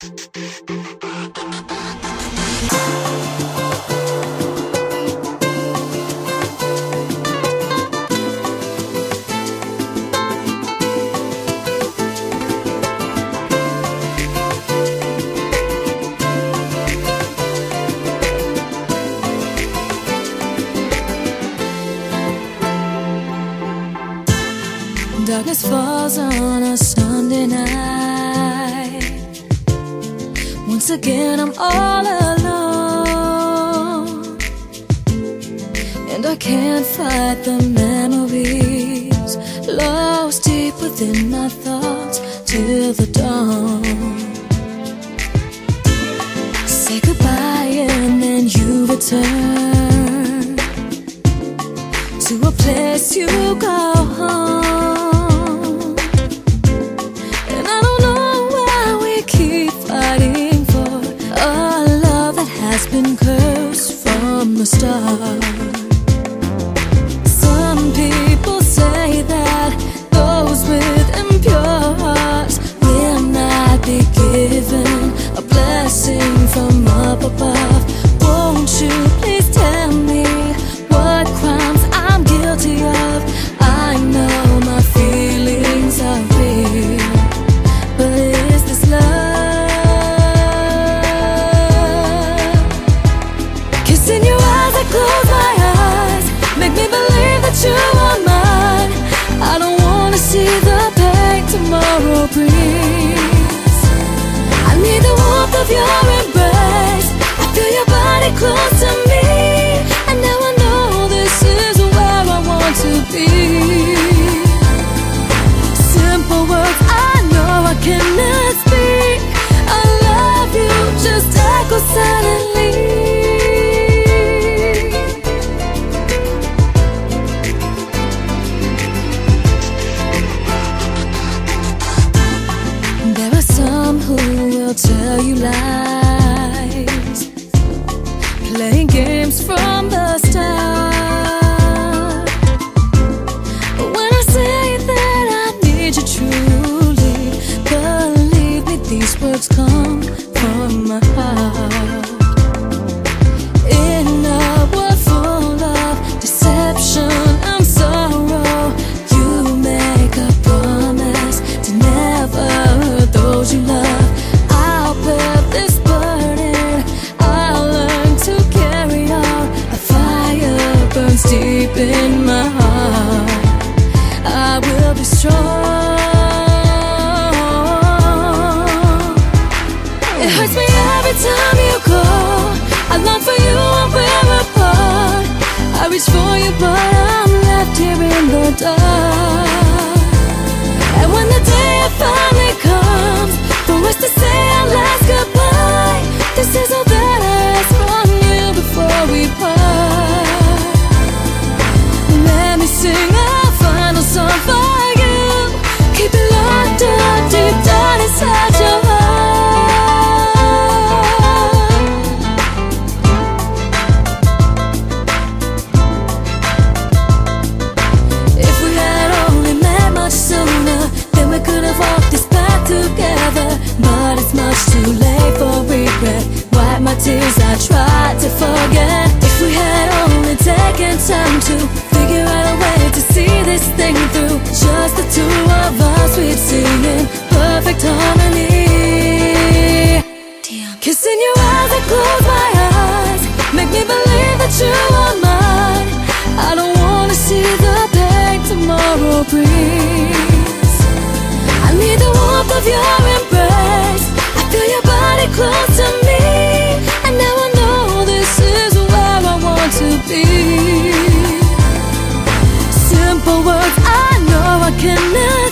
Darkness falls on a Sunday night. Once again, I'm all alone. And I can't fight the memories lost deep within my thoughts till the dawn. from the start. see the day tomorrow brings I need the warmth of your embrace. I feel your body close tried to forget. If we had only taken time to Figure out a way to see this thing through. Just the two of us, we'd sing in perfect harmony. Damn. Kissing your eyes, I close my eyes Make me believe that you are mine. I don't wanna see the pain tomorrow brings I need the warmth of your embrace. I feel your body close Simple words I know I cannot.